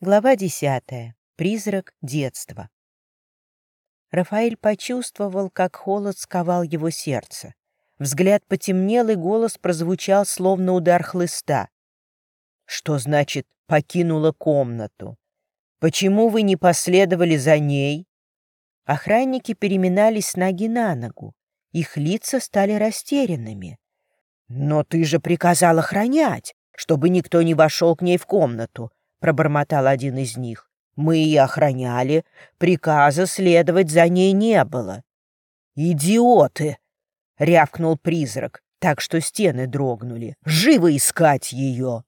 Глава десятая. Призрак детства. Рафаэль почувствовал, как холод сковал его сердце. Взгляд потемнел, и голос прозвучал, словно удар хлыста. «Что значит «покинула комнату»? Почему вы не последовали за ней?» Охранники переминались с ноги на ногу. Их лица стали растерянными. «Но ты же приказал охранять, чтобы никто не вошел к ней в комнату пробормотал один из них. «Мы ее охраняли, приказа следовать за ней не было». «Идиоты!» — рявкнул призрак, так что стены дрогнули. «Живо искать ее!»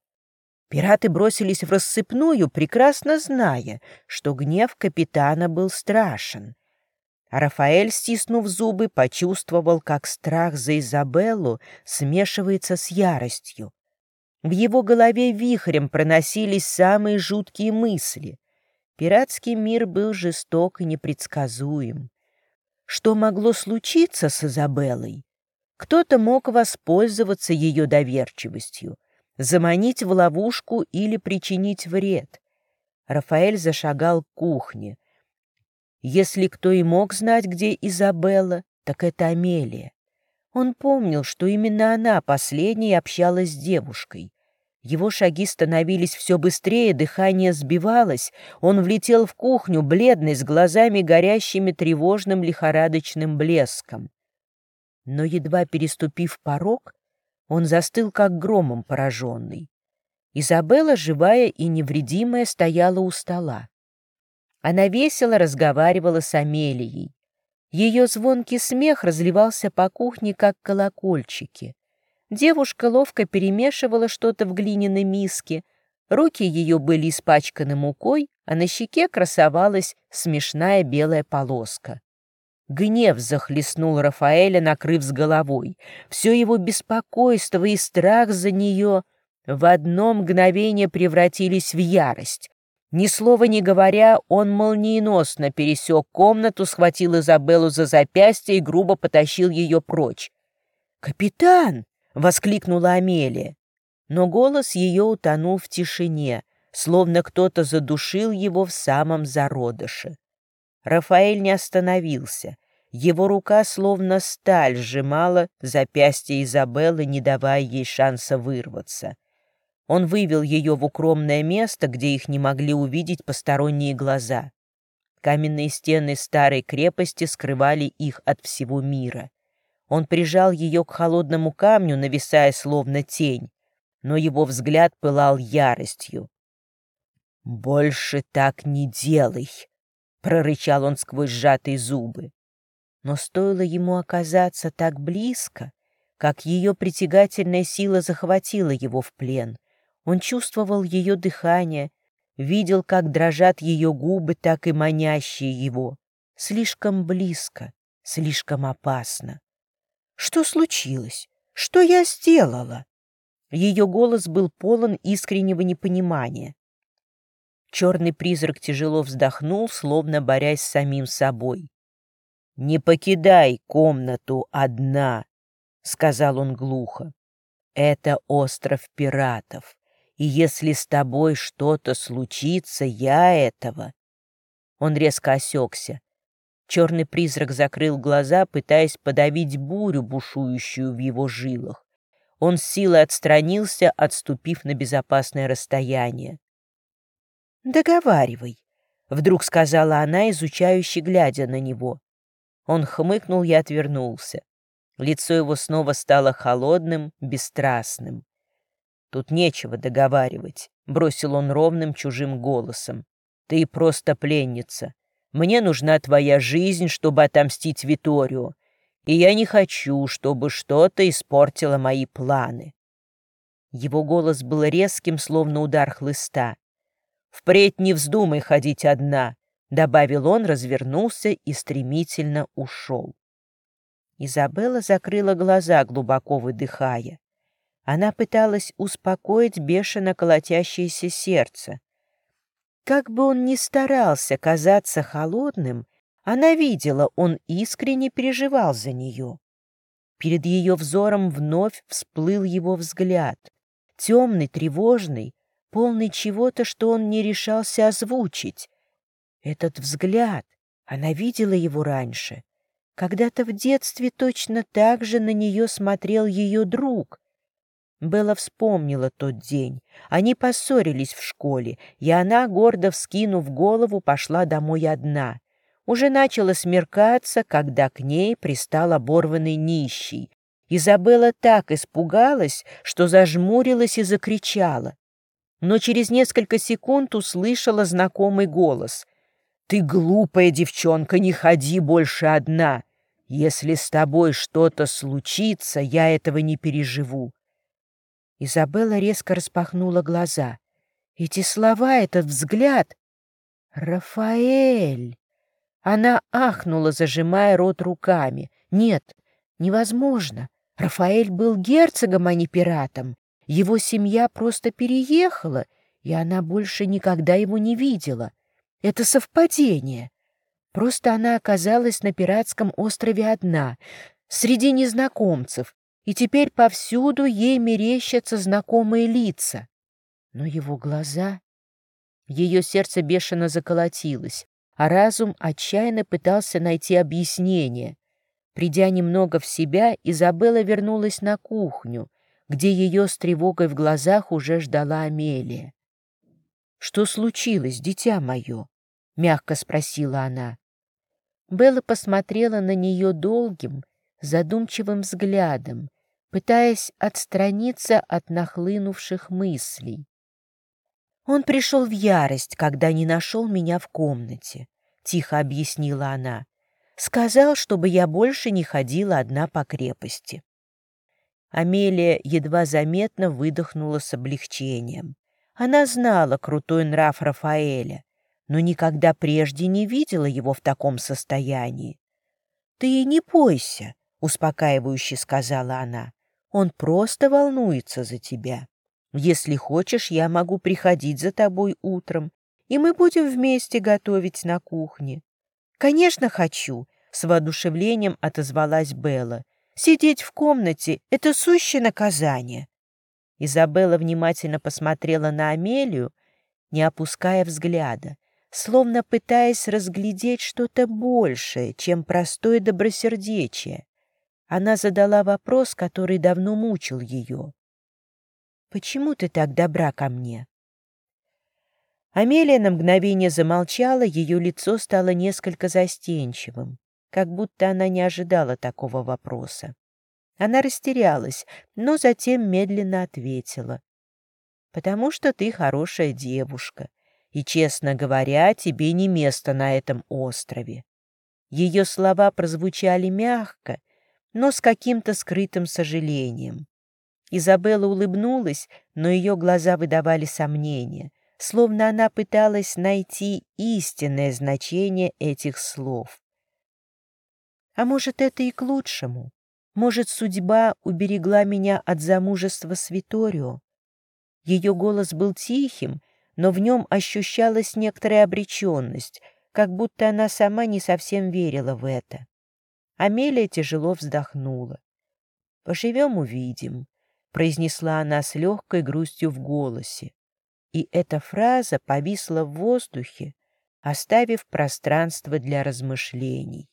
Пираты бросились в рассыпную, прекрасно зная, что гнев капитана был страшен. А Рафаэль, стиснув зубы, почувствовал, как страх за Изабеллу смешивается с яростью. В его голове вихрем проносились самые жуткие мысли. Пиратский мир был жесток и непредсказуем. Что могло случиться с Изабеллой? Кто-то мог воспользоваться ее доверчивостью, заманить в ловушку или причинить вред. Рафаэль зашагал к кухне. Если кто и мог знать, где Изабелла, так это Амелия. Он помнил, что именно она последней общалась с девушкой. Его шаги становились все быстрее, дыхание сбивалось. Он влетел в кухню, бледный, с глазами горящими тревожным лихорадочным блеском. Но, едва переступив порог, он застыл, как громом пораженный. Изабелла, живая и невредимая, стояла у стола. Она весело разговаривала с Амелией. Ее звонкий смех разливался по кухне, как колокольчики. Девушка ловко перемешивала что-то в глиняной миске. Руки ее были испачканы мукой, а на щеке красовалась смешная белая полоска. Гнев захлестнул Рафаэля, накрыв с головой. Все его беспокойство и страх за нее в одно мгновение превратились в ярость. Ни слова не говоря, он молниеносно пересек комнату, схватил Изабеллу за запястье и грубо потащил ее прочь. «Капитан!» Воскликнула Амелия. Но голос ее утонул в тишине, словно кто-то задушил его в самом зародыше. Рафаэль не остановился. Его рука словно сталь сжимала запястье Изабеллы, не давая ей шанса вырваться. Он вывел ее в укромное место, где их не могли увидеть посторонние глаза. Каменные стены старой крепости скрывали их от всего мира. Он прижал ее к холодному камню, нависая словно тень, но его взгляд пылал яростью. «Больше так не делай!» — прорычал он сквозь сжатые зубы. Но стоило ему оказаться так близко, как ее притягательная сила захватила его в плен. Он чувствовал ее дыхание, видел, как дрожат ее губы, так и манящие его. Слишком близко, слишком опасно. Что случилось? Что я сделала?» Ее голос был полон искреннего непонимания. Черный призрак тяжело вздохнул, словно борясь с самим собой. «Не покидай комнату одна», — сказал он глухо. «Это остров пиратов, и если с тобой что-то случится, я этого...» Он резко осекся. Черный призрак закрыл глаза, пытаясь подавить бурю, бушующую в его жилах. Он с силой отстранился, отступив на безопасное расстояние. «Договаривай», — вдруг сказала она, изучающе глядя на него. Он хмыкнул и отвернулся. Лицо его снова стало холодным, бесстрастным. «Тут нечего договаривать», — бросил он ровным чужим голосом. «Ты просто пленница. Мне нужна твоя жизнь, чтобы отомстить Виторию, и я не хочу, чтобы что-то испортило мои планы». Его голос был резким, словно удар хлыста. «Впредь не вздумай ходить одна», — добавил он, развернулся и стремительно ушел. Изабелла закрыла глаза, глубоко выдыхая. Она пыталась успокоить бешено колотящееся сердце, как бы он ни старался казаться холодным, она видела, он искренне переживал за нее. Перед ее взором вновь всплыл его взгляд, темный, тревожный, полный чего-то, что он не решался озвучить. Этот взгляд, она видела его раньше. Когда-то в детстве точно так же на нее смотрел ее друг. Белла вспомнила тот день. Они поссорились в школе, и она, гордо вскинув голову, пошла домой одна. Уже начало смеркаться, когда к ней пристал оборванный нищий. Изабелла так испугалась, что зажмурилась и закричала. Но через несколько секунд услышала знакомый голос. «Ты глупая девчонка, не ходи больше одна. Если с тобой что-то случится, я этого не переживу. Изабелла резко распахнула глаза. Эти слова, этот взгляд... «Рафаэль!» Она ахнула, зажимая рот руками. «Нет, невозможно. Рафаэль был герцогом, а не пиратом. Его семья просто переехала, и она больше никогда его не видела. Это совпадение. Просто она оказалась на пиратском острове одна, среди незнакомцев, и теперь повсюду ей мерещатся знакомые лица. Но его глаза... Ее сердце бешено заколотилось, а разум отчаянно пытался найти объяснение. Придя немного в себя, Изабелла вернулась на кухню, где ее с тревогой в глазах уже ждала Амелия. «Что случилось, дитя мое?» — мягко спросила она. Белла посмотрела на нее долгим, задумчивым взглядом, пытаясь отстраниться от нахлынувших мыслей. «Он пришел в ярость, когда не нашел меня в комнате», — тихо объяснила она. «Сказал, чтобы я больше не ходила одна по крепости». Амелия едва заметно выдохнула с облегчением. Она знала крутой нрав Рафаэля, но никогда прежде не видела его в таком состоянии. «Ты не бойся», — успокаивающе сказала она. Он просто волнуется за тебя. Если хочешь, я могу приходить за тобой утром, и мы будем вместе готовить на кухне. Конечно, хочу, с воодушевлением отозвалась Белла. Сидеть в комнате — это сущее наказание. Изабелла внимательно посмотрела на Амелию, не опуская взгляда, словно пытаясь разглядеть что-то большее, чем простое добросердечие она задала вопрос, который давно мучил ее. «Почему ты так добра ко мне?» Амелия на мгновение замолчала, ее лицо стало несколько застенчивым, как будто она не ожидала такого вопроса. Она растерялась, но затем медленно ответила. «Потому что ты хорошая девушка, и, честно говоря, тебе не место на этом острове». Ее слова прозвучали мягко, но с каким-то скрытым сожалением. Изабелла улыбнулась, но ее глаза выдавали сомнения, словно она пыталась найти истинное значение этих слов. А может, это и к лучшему? Может, судьба уберегла меня от замужества с Виторио? Ее голос был тихим, но в нем ощущалась некоторая обреченность, как будто она сама не совсем верила в это. Амелия тяжело вздохнула. «Поживем — увидим», — произнесла она с легкой грустью в голосе. И эта фраза повисла в воздухе, оставив пространство для размышлений.